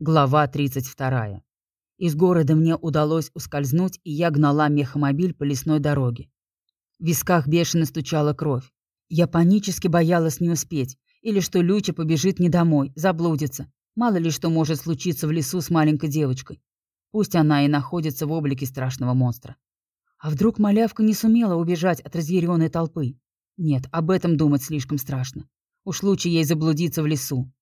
Глава 32. Из города мне удалось ускользнуть, и я гнала мехомобиль по лесной дороге. В висках бешено стучала кровь. Я панически боялась не успеть, или что Люча побежит не домой, заблудится. Мало ли что может случиться в лесу с маленькой девочкой. Пусть она и находится в облике страшного монстра. А вдруг малявка не сумела убежать от разъяренной толпы? Нет, об этом думать слишком страшно. Уж лучше ей заблудиться в лесу.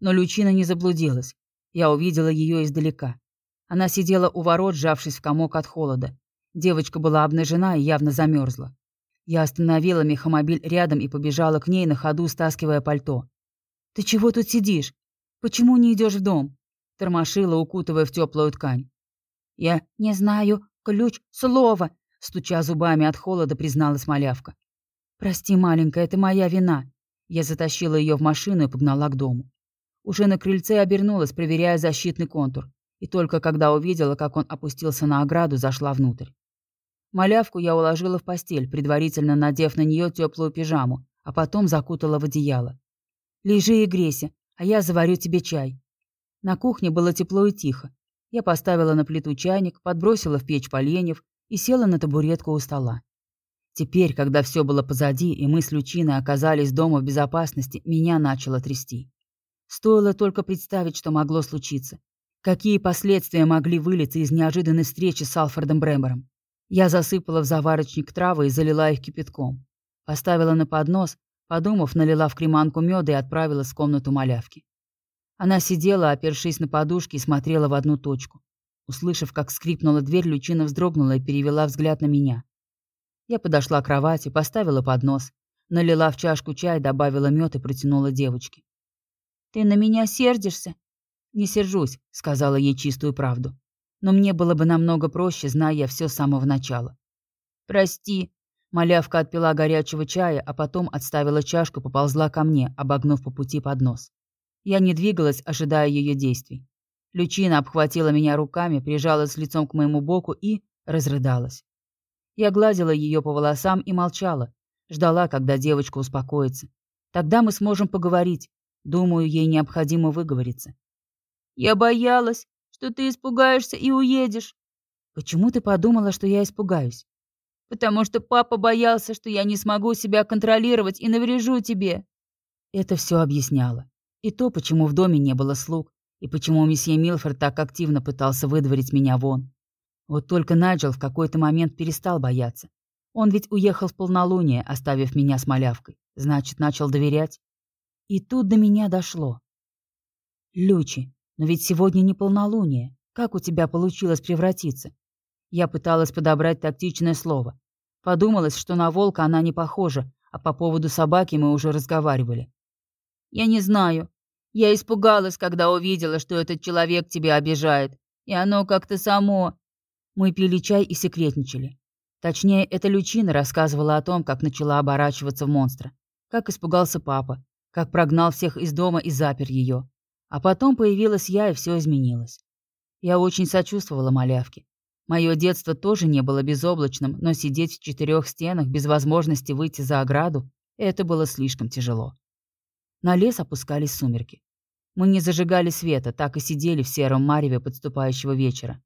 Но Лючина не заблудилась. Я увидела ее издалека. Она сидела у ворот, сжавшись в комок от холода. Девочка была обнажена и явно замерзла. Я остановила мехомобиль рядом и побежала к ней на ходу, стаскивая пальто. «Ты чего тут сидишь? Почему не идешь в дом?» Тормошила, укутывая в теплую ткань. «Я не знаю ключ слова», стуча зубами от холода, призналась малявка. «Прости, маленькая, это моя вина». Я затащила ее в машину и погнала к дому. Уже на крыльце обернулась, проверяя защитный контур, и только когда увидела, как он опустился на ограду, зашла внутрь. Малявку я уложила в постель, предварительно надев на нее теплую пижаму, а потом закутала в одеяло. «Лежи и грейся, а я заварю тебе чай». На кухне было тепло и тихо. Я поставила на плиту чайник, подбросила в печь поленьев и села на табуретку у стола. Теперь, когда все было позади, и мы с Лючиной оказались дома в безопасности, меня начало трясти. Стоило только представить, что могло случиться. Какие последствия могли вылиться из неожиданной встречи с Алфредом Брэмером. Я засыпала в заварочник травы и залила их кипятком. Поставила на поднос, подумав, налила в креманку меда и отправилась в комнату малявки. Она сидела, опершись на подушке, и смотрела в одну точку. Услышав, как скрипнула дверь, Лючина вздрогнула и перевела взгляд на меня. Я подошла к кровати, поставила поднос, налила в чашку чай, добавила мед и протянула девочке. «Ты на меня сердишься?» «Не сержусь», — сказала ей чистую правду. «Но мне было бы намного проще, зная все с самого начала». «Прости». Малявка отпила горячего чая, а потом отставила чашку, поползла ко мне, обогнув по пути поднос. Я не двигалась, ожидая ее действий. Лючина обхватила меня руками, прижалась лицом к моему боку и разрыдалась. Я гладила ее по волосам и молчала, ждала, когда девочка успокоится. Тогда мы сможем поговорить, Думаю, ей необходимо выговориться. «Я боялась, что ты испугаешься и уедешь». «Почему ты подумала, что я испугаюсь?» «Потому что папа боялся, что я не смогу себя контролировать и наврежу тебе». Это все объясняло. И то, почему в доме не было слуг, и почему месье Милфорд так активно пытался выдворить меня вон. Вот только Найджел в какой-то момент перестал бояться. Он ведь уехал в полнолуние, оставив меня с малявкой. Значит, начал доверять. И тут до меня дошло. «Лючи, но ведь сегодня не полнолуние. Как у тебя получилось превратиться?» Я пыталась подобрать тактичное слово. Подумалось, что на волка она не похожа, а по поводу собаки мы уже разговаривали. «Я не знаю. Я испугалась, когда увидела, что этот человек тебя обижает. И оно как-то само...» Мы пили чай и секретничали. Точнее, эта Лючина рассказывала о том, как начала оборачиваться в монстра. Как испугался папа, как прогнал всех из дома и запер ее. А потом появилась я, и все изменилось. Я очень сочувствовала малявке. Мое детство тоже не было безоблачным, но сидеть в четырех стенах без возможности выйти за ограду — это было слишком тяжело. На лес опускались сумерки. Мы не зажигали света, так и сидели в сером мареве подступающего вечера.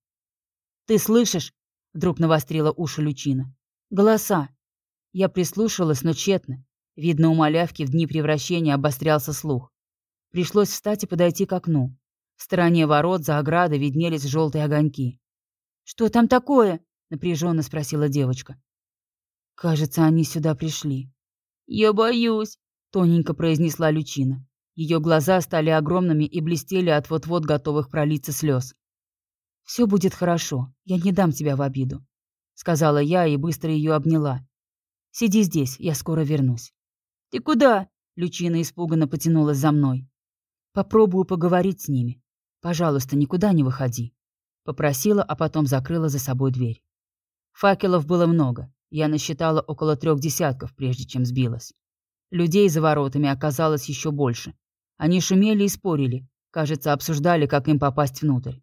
«Ты слышишь?» — вдруг навострила уши Лючина. «Голоса!» Я прислушалась, но тщетно. Видно, у малявки в дни превращения обострялся слух. Пришлось встать и подойти к окну. В стороне ворот за оградой виднелись желтые огоньки. «Что там такое?» — напряженно спросила девочка. «Кажется, они сюда пришли». «Я боюсь», — тоненько произнесла Лючина. Ее глаза стали огромными и блестели от вот-вот готовых пролиться слез. «Все будет хорошо, я не дам тебя в обиду», — сказала я и быстро ее обняла. «Сиди здесь, я скоро вернусь». «Ты куда?» — Лючина испуганно потянулась за мной. «Попробую поговорить с ними. Пожалуйста, никуда не выходи». Попросила, а потом закрыла за собой дверь. Факелов было много. Я насчитала около трех десятков, прежде чем сбилась. Людей за воротами оказалось еще больше. Они шумели и спорили. Кажется, обсуждали, как им попасть внутрь.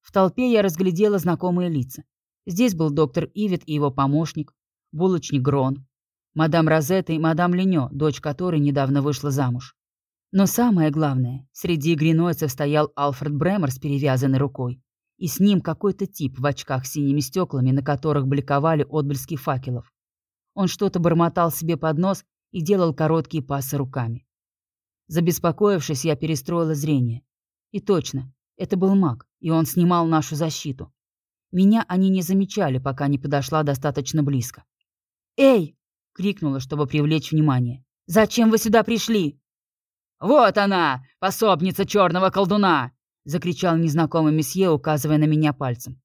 В толпе я разглядела знакомые лица. Здесь был доктор Ивит и его помощник, булочник Грон, мадам Розетта и мадам Ленё, дочь которой недавно вышла замуж. Но самое главное, среди гринойцев стоял Алфред Бремер с перевязанной рукой, и с ним какой-то тип в очках с синими стеклами, на которых бликовали отблески факелов. Он что-то бормотал себе под нос и делал короткие пасы руками. Забеспокоившись, я перестроила зрение. И точно, это был маг, и он снимал нашу защиту. Меня они не замечали, пока не подошла достаточно близко. «Эй!» — крикнула, чтобы привлечь внимание. «Зачем вы сюда пришли?» «Вот она, пособница черного колдуна!» — закричал незнакомый месье, указывая на меня пальцем.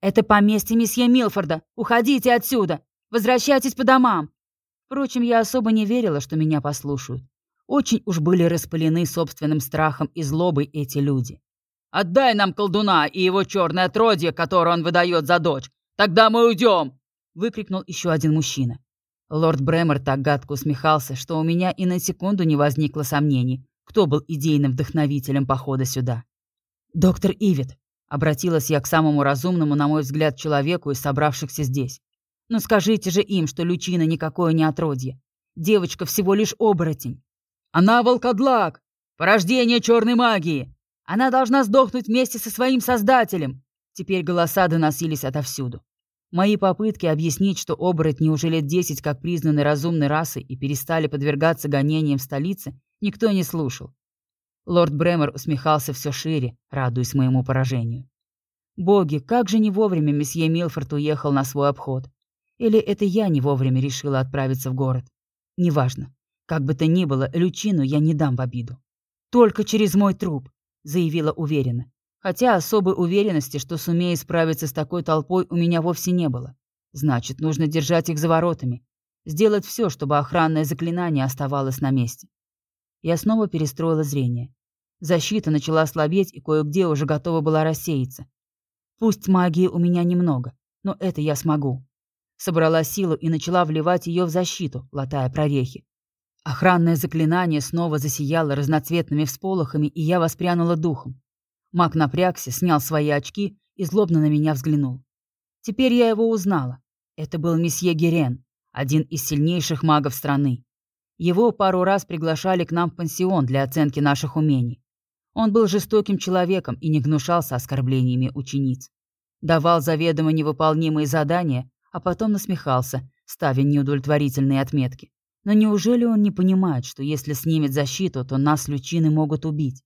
«Это поместье месье Милфорда! Уходите отсюда! Возвращайтесь по домам!» Впрочем, я особо не верила, что меня послушают. Очень уж были распылены собственным страхом и злобой эти люди. «Отдай нам колдуна и его черное отродье, которое он выдает за дочь! Тогда мы уйдем!» — выкрикнул еще один мужчина. Лорд Бремер так гадко усмехался, что у меня и на секунду не возникло сомнений, кто был идейным вдохновителем похода сюда. «Доктор Ивит», — обратилась я к самому разумному, на мой взгляд, человеку из собравшихся здесь. «Ну скажите же им, что Лючина никакое не отродье. Девочка всего лишь оборотень». «Она волкодлак! Порождение черной магии! Она должна сдохнуть вместе со своим создателем!» Теперь голоса доносились отовсюду. Мои попытки объяснить, что оборотни уже лет десять как признаны разумной расой и перестали подвергаться гонениям в столице, никто не слушал. Лорд Бремер усмехался все шире, радуясь моему поражению. Боги, как же не вовремя месье Милфорд уехал на свой обход. Или это я не вовремя решила отправиться в город? Неважно. Как бы то ни было, Лючину я не дам в обиду. «Только через мой труп», — заявила уверенно. Хотя особой уверенности, что сумею справиться с такой толпой, у меня вовсе не было. Значит, нужно держать их за воротами. Сделать все, чтобы охранное заклинание оставалось на месте. Я снова перестроила зрение. Защита начала слабеть и кое-где уже готова была рассеяться. Пусть магии у меня немного, но это я смогу. Собрала силу и начала вливать ее в защиту, латая прорехи. Охранное заклинание снова засияло разноцветными всполохами, и я воспрянула духом. Маг напрягся, снял свои очки и злобно на меня взглянул. Теперь я его узнала. Это был месье Герен, один из сильнейших магов страны. Его пару раз приглашали к нам в пансион для оценки наших умений. Он был жестоким человеком и не гнушался оскорблениями учениц. Давал заведомо невыполнимые задания, а потом насмехался, ставя неудовлетворительные отметки. Но неужели он не понимает, что если снимет защиту, то нас, лючины, могут убить?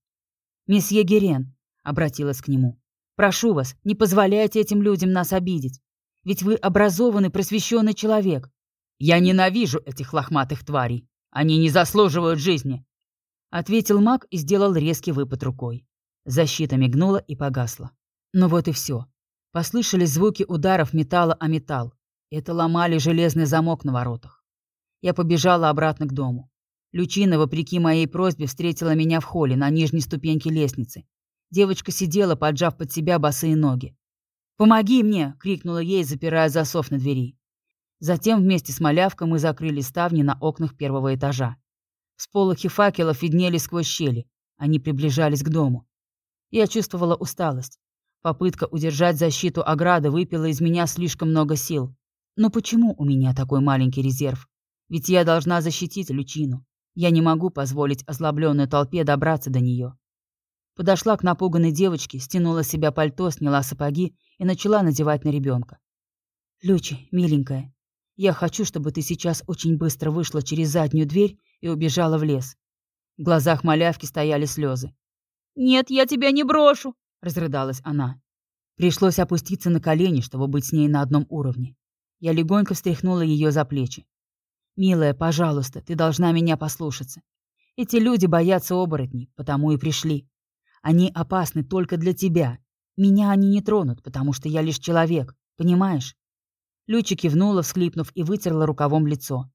«Месье Герен, обратилась к нему. «Прошу вас, не позволяйте этим людям нас обидеть. Ведь вы образованный, просвещенный человек». «Я ненавижу этих лохматых тварей. Они не заслуживают жизни», — ответил маг и сделал резкий выпад рукой. Защита мигнула и погасла. Ну вот и все. Послышались звуки ударов металла о металл. Это ломали железный замок на воротах. Я побежала обратно к дому. Лючина, вопреки моей просьбе, встретила меня в холле на нижней ступеньке лестницы Девочка сидела, поджав под себя босые ноги. «Помоги мне!» — крикнула ей, запирая засов на двери. Затем вместе с малявкой мы закрыли ставни на окнах первого этажа. Сполохи факелов виднели сквозь щели. Они приближались к дому. Я чувствовала усталость. Попытка удержать защиту ограды выпила из меня слишком много сил. Но почему у меня такой маленький резерв? Ведь я должна защитить Лючину. Я не могу позволить озлобленной толпе добраться до нее. Подошла к напуганной девочке, стянула с себя пальто, сняла сапоги и начала надевать на ребенка. «Лючи, миленькая, я хочу, чтобы ты сейчас очень быстро вышла через заднюю дверь и убежала в лес». В глазах малявки стояли слезы. «Нет, я тебя не брошу!» — разрыдалась она. Пришлось опуститься на колени, чтобы быть с ней на одном уровне. Я легонько встряхнула ее за плечи. «Милая, пожалуйста, ты должна меня послушаться. Эти люди боятся оборотней, потому и пришли. Они опасны только для тебя. Меня они не тронут, потому что я лишь человек, понимаешь?» Люча кивнула, всхлипнув, и вытерла рукавом лицо.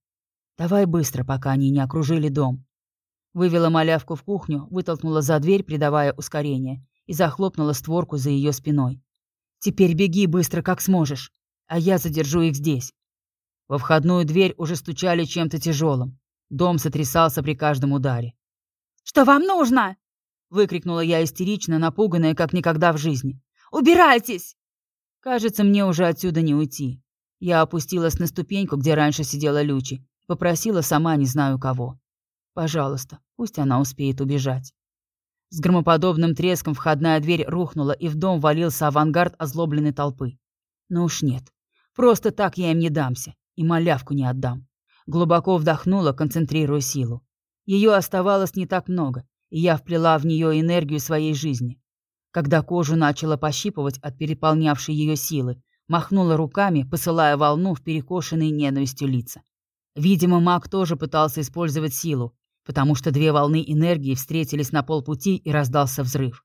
«Давай быстро, пока они не окружили дом». Вывела малявку в кухню, вытолкнула за дверь, придавая ускорение, и захлопнула створку за ее спиной. «Теперь беги быстро, как сможешь, а я задержу их здесь». Во входную дверь уже стучали чем-то тяжелым. Дом сотрясался при каждом ударе. «Что вам нужно?» Выкрикнула я истерично, напуганная, как никогда в жизни. «Убирайтесь!» Кажется, мне уже отсюда не уйти. Я опустилась на ступеньку, где раньше сидела Лючи, попросила сама не знаю кого. Пожалуйста, пусть она успеет убежать. С громоподобным треском входная дверь рухнула, и в дом валился авангард озлобленной толпы. Но уж нет. Просто так я им не дамся. И малявку не отдам. Глубоко вдохнула, концентрируя силу. Ее оставалось не так много, и я вплела в нее энергию своей жизни. Когда кожу начала пощипывать от переполнявшей ее силы, махнула руками, посылая волну в перекошенные ненавистью лица. Видимо, маг тоже пытался использовать силу, потому что две волны энергии встретились на полпути и раздался взрыв.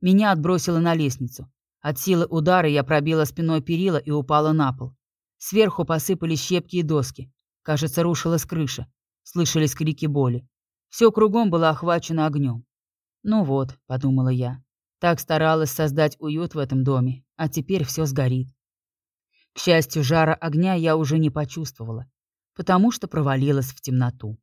Меня отбросило на лестницу. От силы удара я пробила спиной перила и упала на пол. Сверху посыпались щепки и доски. Кажется, рушилась крыша. Слышались крики боли. Все кругом было охвачено огнем. «Ну вот», — подумала я, — так старалась создать уют в этом доме, а теперь все сгорит. К счастью, жара огня я уже не почувствовала, потому что провалилась в темноту.